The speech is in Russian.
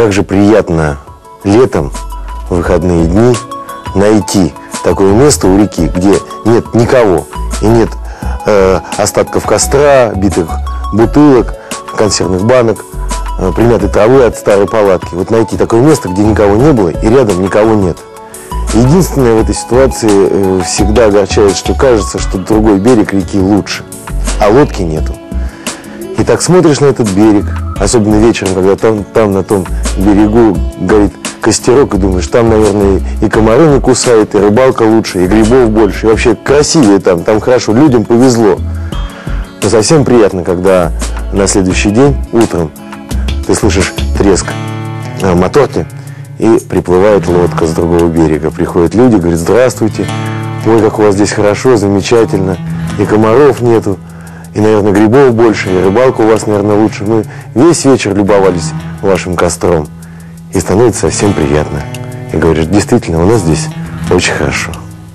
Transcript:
как же приятно летом, в выходные дни, найти такое место у реки, где нет никого и нет э, остатков костра, битых бутылок, консервных банок, э, примятой травы от старой палатки. Вот найти такое место, где никого не было и рядом никого нет. Единственное в этой ситуации э, всегда огорчает, что кажется, что другой берег реки лучше, а лодки нету. И так смотришь на этот берег, особенно вечером, когда там, там на том берегу горит костерок, и думаешь, там, наверное, и комары не кусают, и рыбалка лучше, и грибов больше, и вообще красивее там, там хорошо, людям повезло. Но совсем приятно, когда на следующий день, утром, ты слышишь треск э, моторки, и приплывает лодка с другого берега. Приходят люди, говорят, здравствуйте, ой, как у вас здесь хорошо, замечательно, и комаров нету, и, наверное, грибов больше, и рыбалка у вас, наверное, лучше. Мы весь вечер любовались вашим костром. И становится совсем приятно. И говоришь, действительно, у нас здесь очень хорошо.